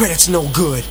credit's no good.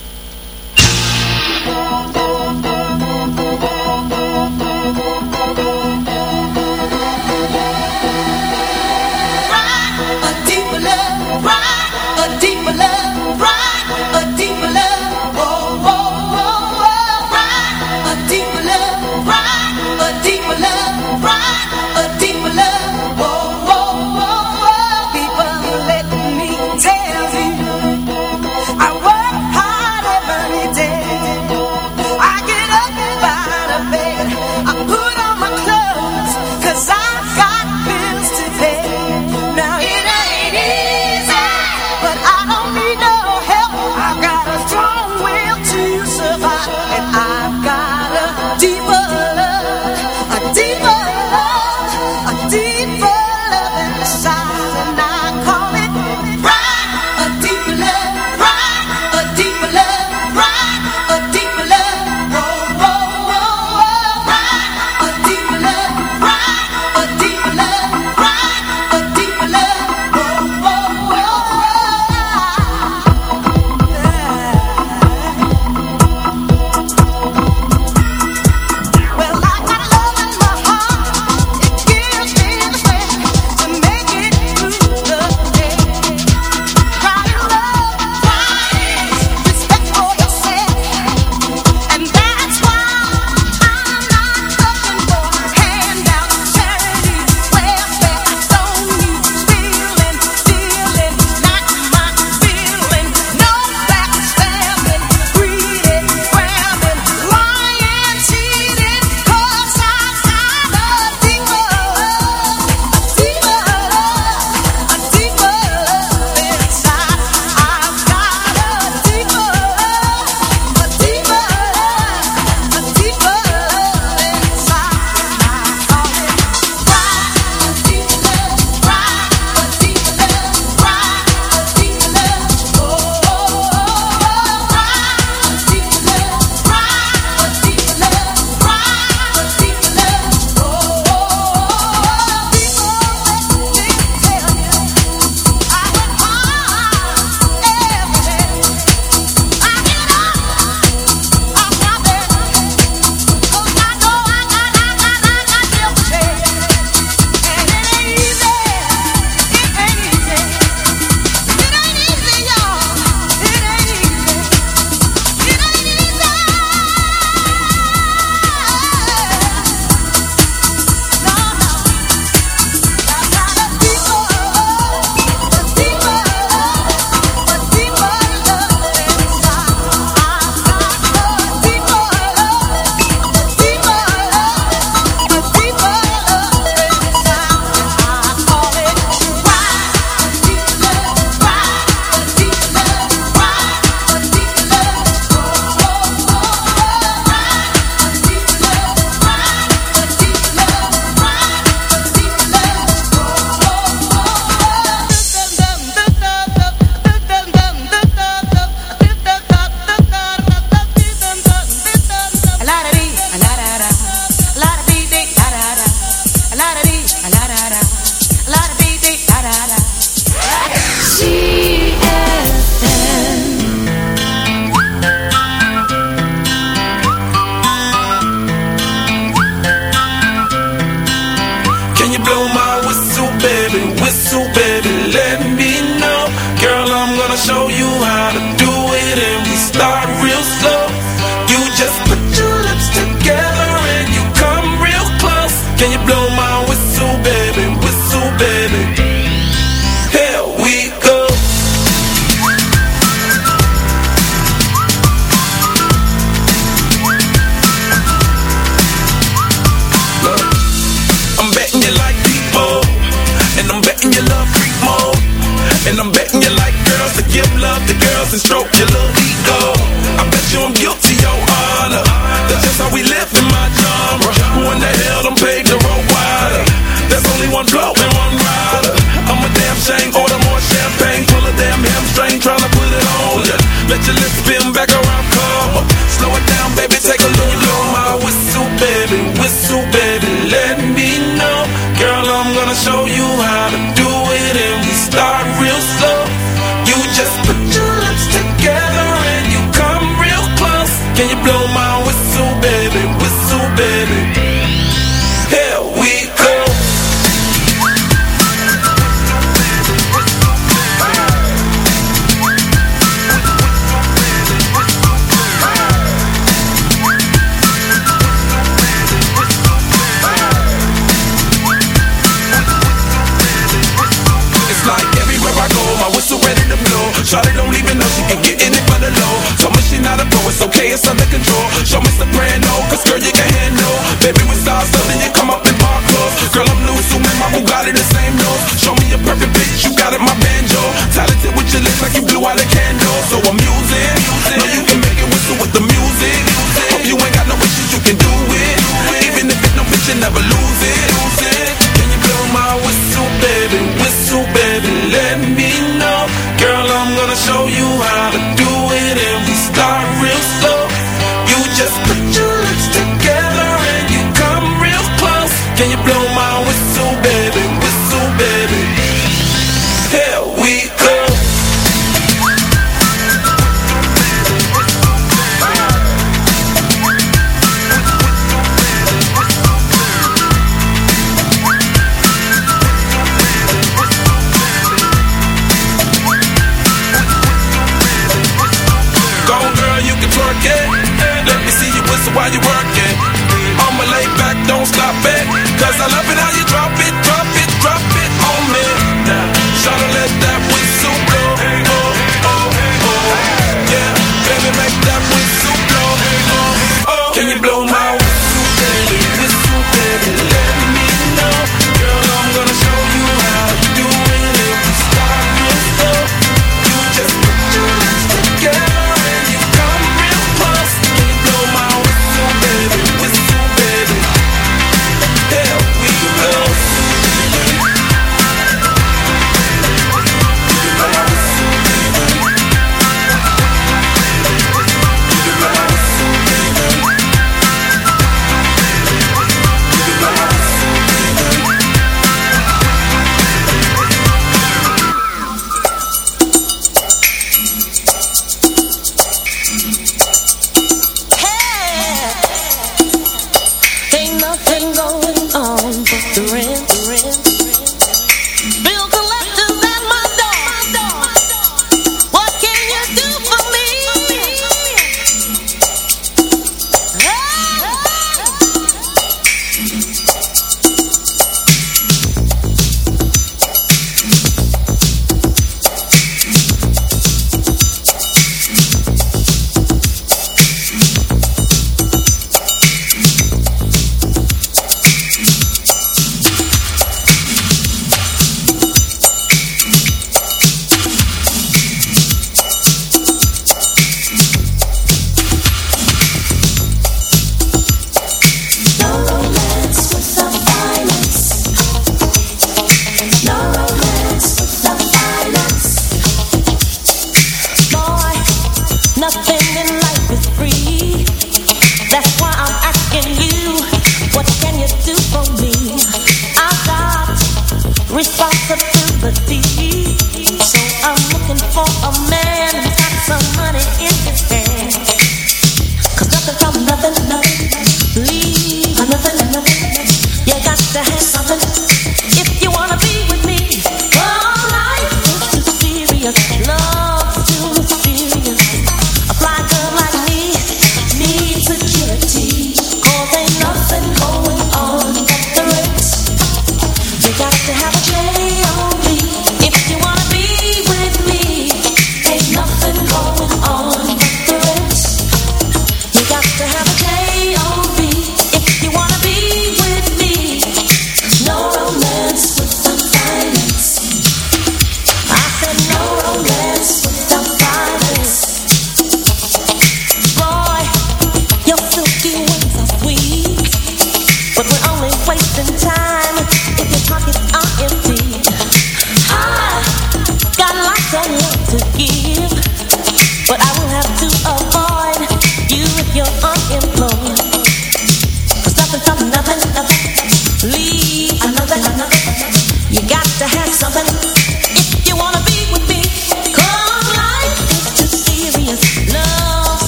door. Show me brand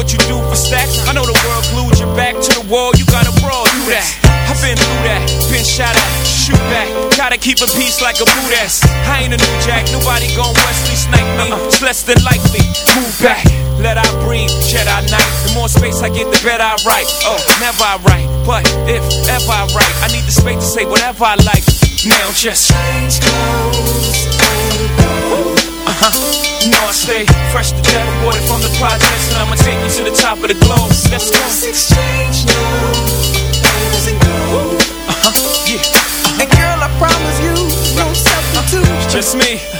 What you do for stacks. I know the world glued your back to the wall. You gotta brawl, do that. I've been through that, been shot at, shoot back. Gotta keep a peace like a boot ass. I ain't a new jack, nobody gon' Wesley snipe me. Uh-uh. It's less than likely. Move back, let I breathe, Jedi Knight. The more space I get, the better I write. Oh, never I write, but if ever I write, I need the space to say whatever I like. Now just change clothes huh. You know I stay fresh to death, aborted from the projects, and I'ma take you to the top of the globe. Let's go. Let's exchange now. Uh huh. Yeah. Uh-huh. And girl, I promise you, no substitute. It's just me.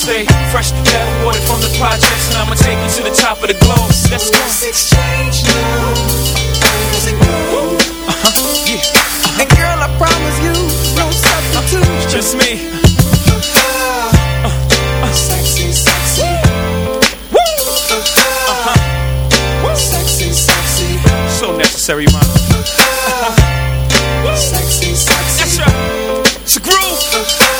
stay fresh to death, water from the projects, and I'ma take you to the top of the globe. Let's go. Let's exchange now. Uh-huh, yeah. Uh-huh. And girl, I promise you, no substitute. It's just me. Uh, uh, sexy, sexy. Woo! Uh-huh. Woo! Sexy, sexy. So necessary, man. Uh-huh. Sexy, sexy. That's right. It's a groove. Uh,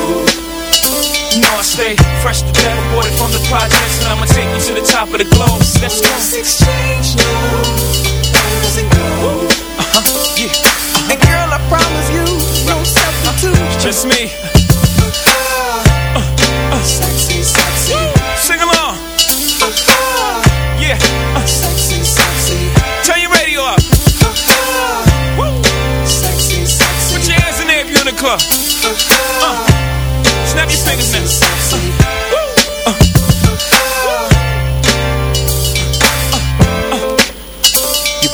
You know I stay fresh to death, aborted from the projects, and I'ma take you to the top of the globe. Let's go. Let's exchange now. Uh-huh, yeah. Uh-huh. And girl, I promise you, no substitute. It's just me. Uh, uh, sexy, sexy. Sing along. Yeah. Uh, sexy, sexy. Turn your radio up. Woo. Sexy, sexy. Put your hands in there if you're in the club. Snap your fingers now.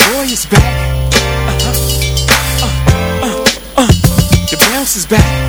Boy is back. Uh, uh, uh. The bounce is back.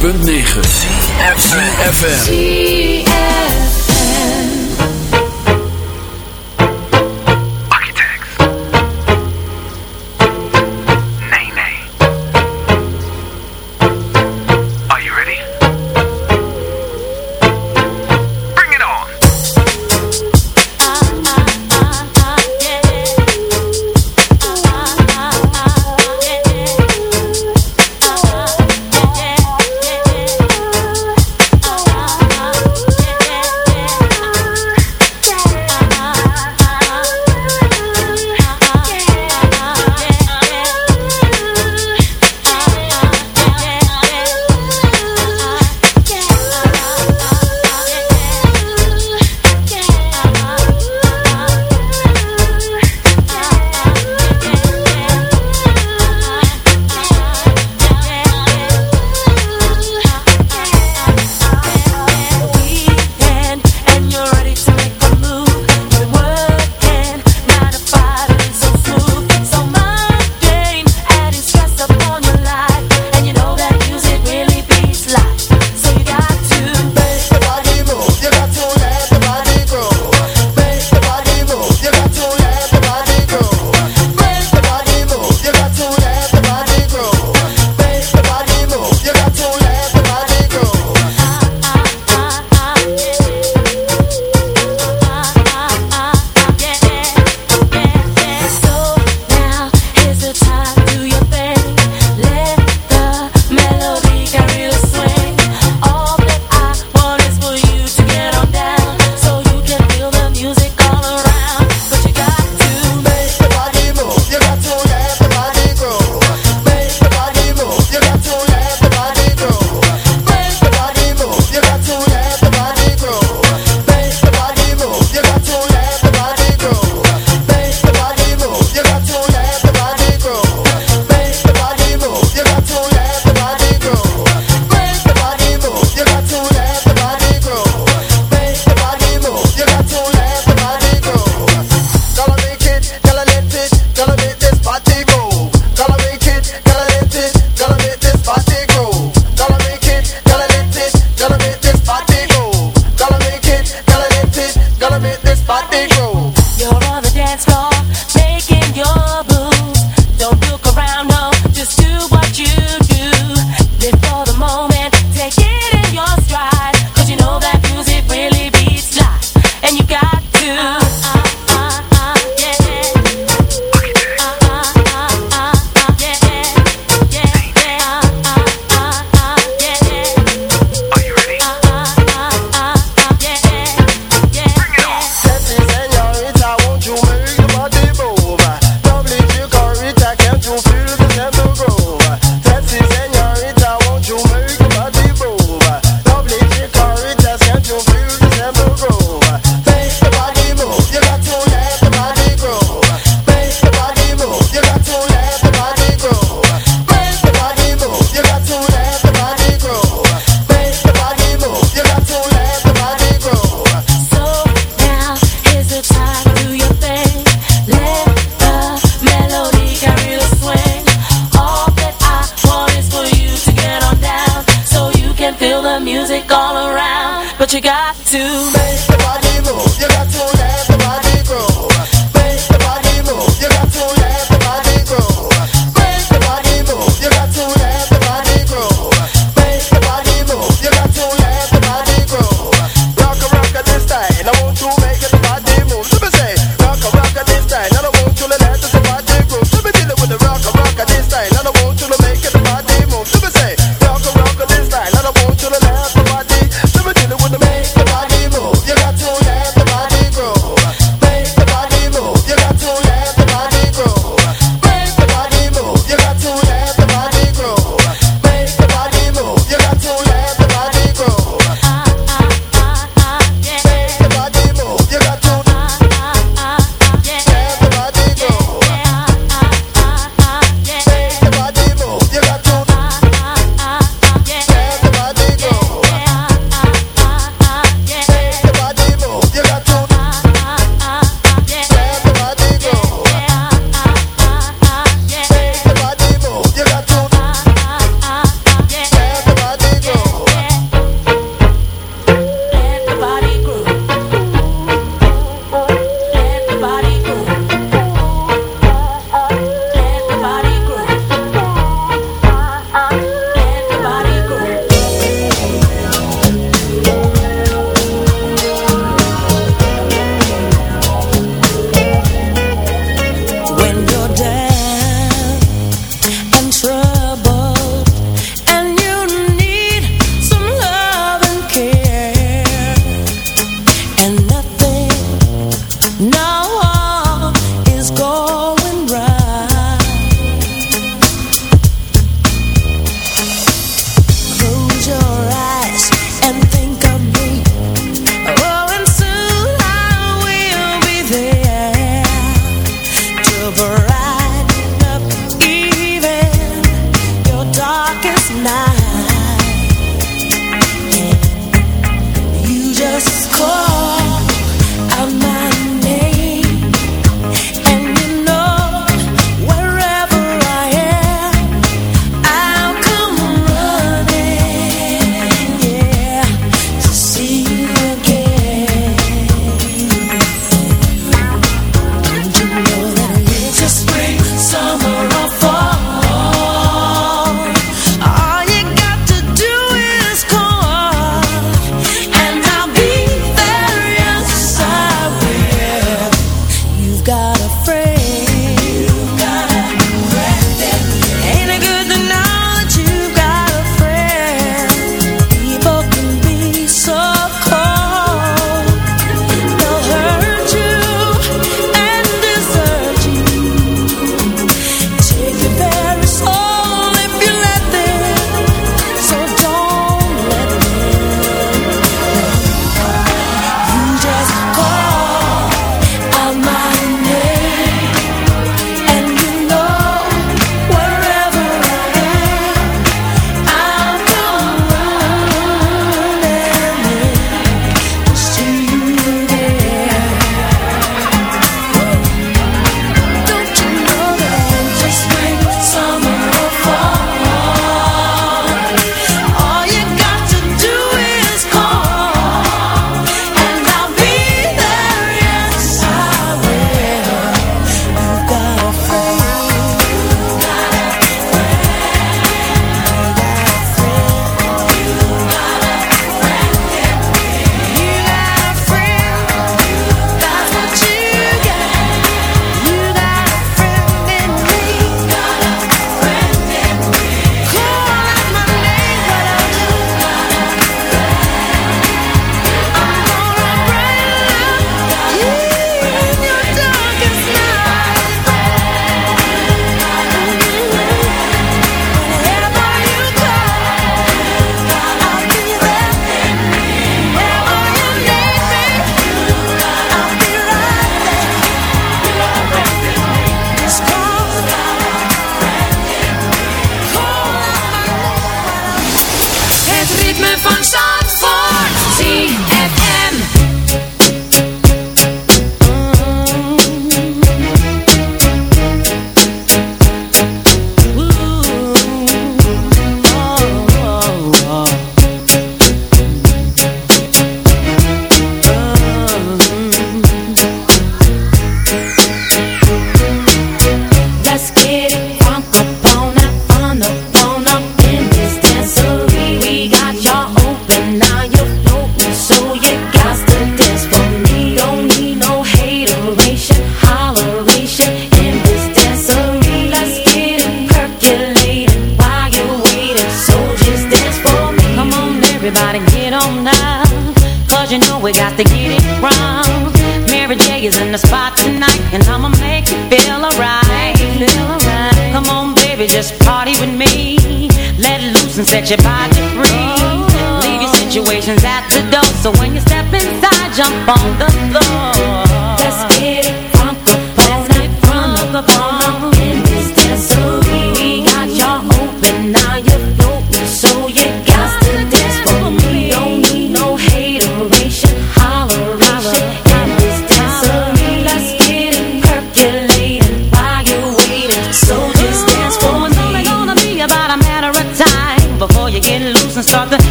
106.9 CFFM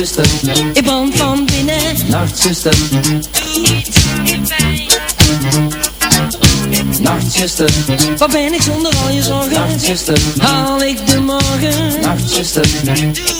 Ik brand van binnen. Nacht zuster, Nacht zuster, pijn. Wat ben ik zonder al je zorgen? Nachtzuster, haal ik de morgen? Nachtzuster, doe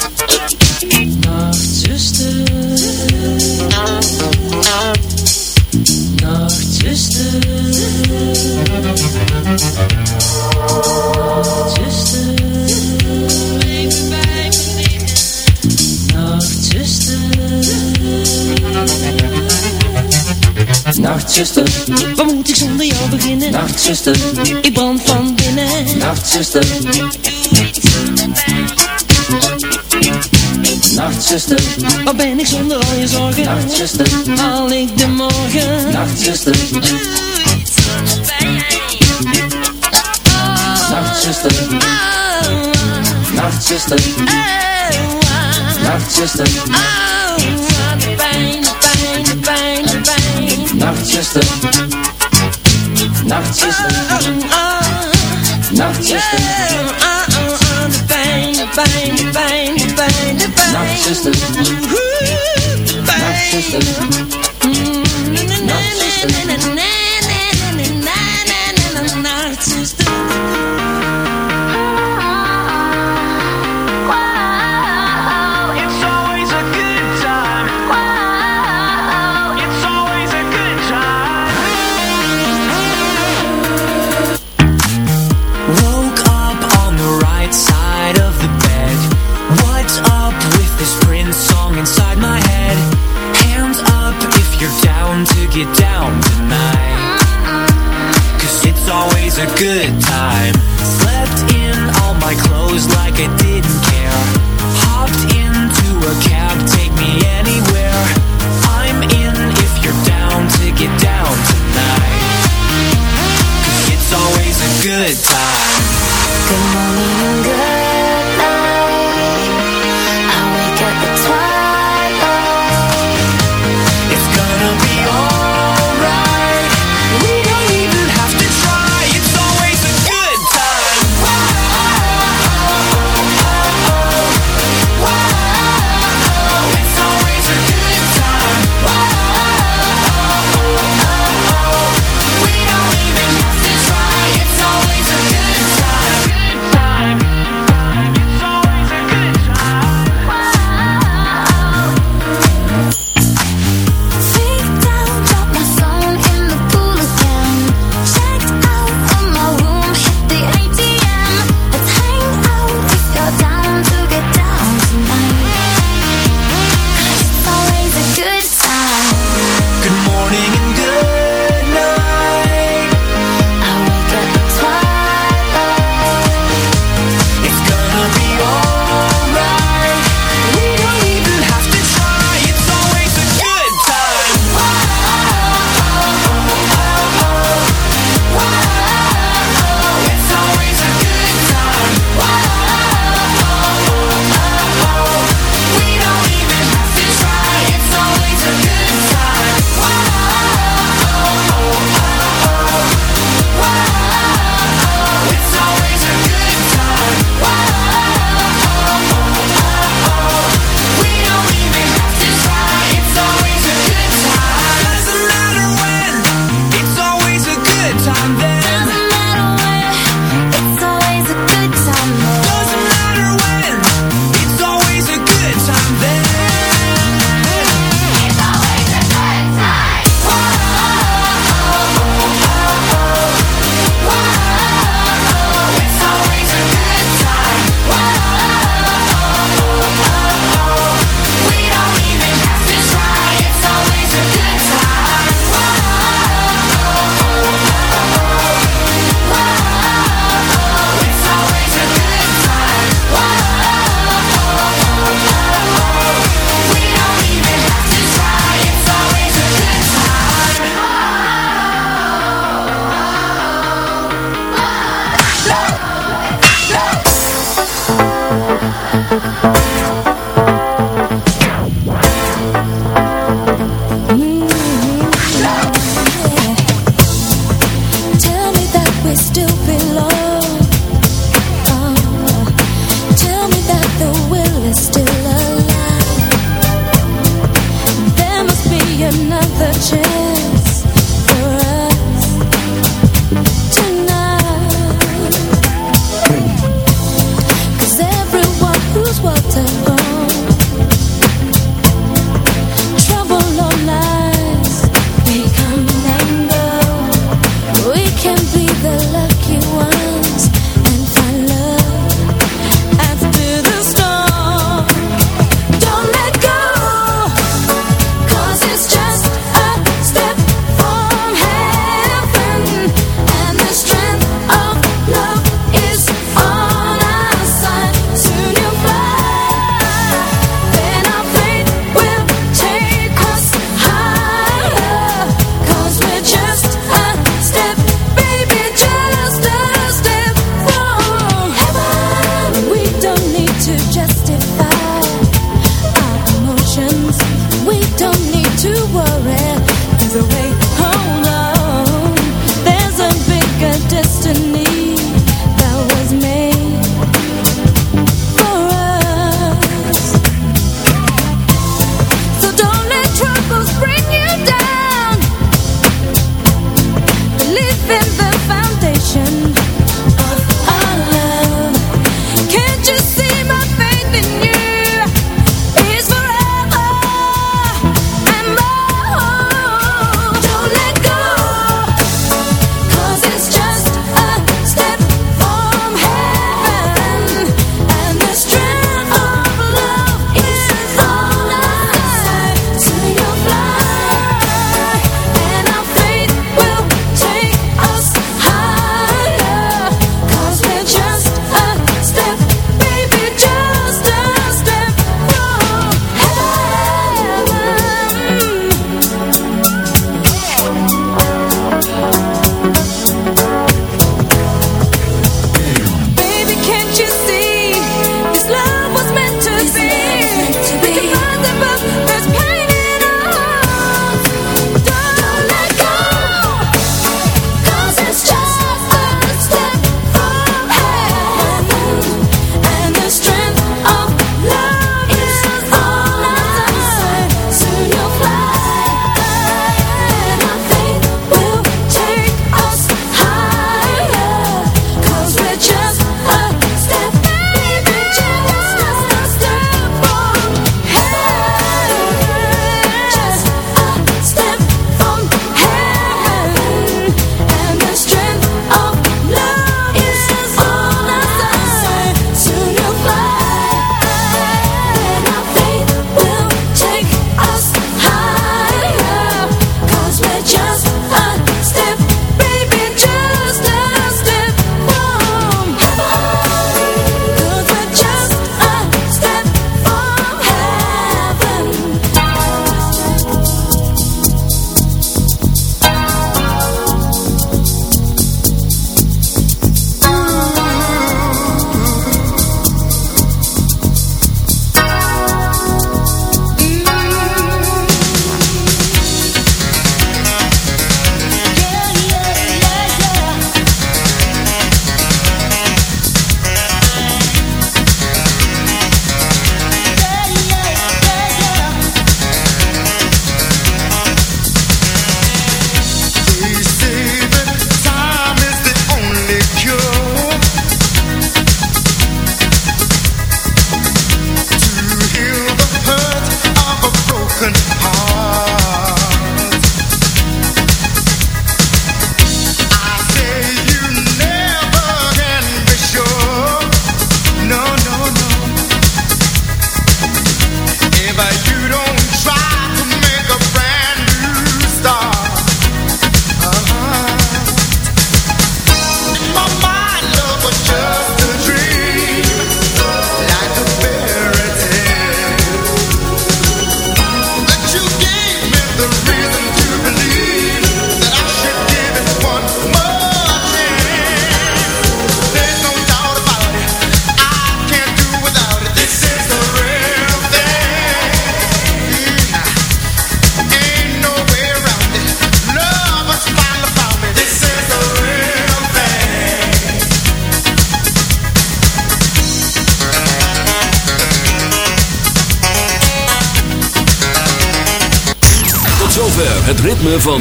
Nachtzuster, waar moet ik zonder jou beginnen? Nachtzuster, ik brand van binnen. Nachtzuster, Nachtzuster, waar ben ik zonder al je zorgen? Nachtzuster, al ik de morgen? Nachtzuster, doe iets voor Nacht Nachtzuster. Nachtzuster. Nachtzuster. Oh, Nachtzuster, nachtzuster, nachtzuster. De pijn, pijn, pijn. Nachtzuster. Oh,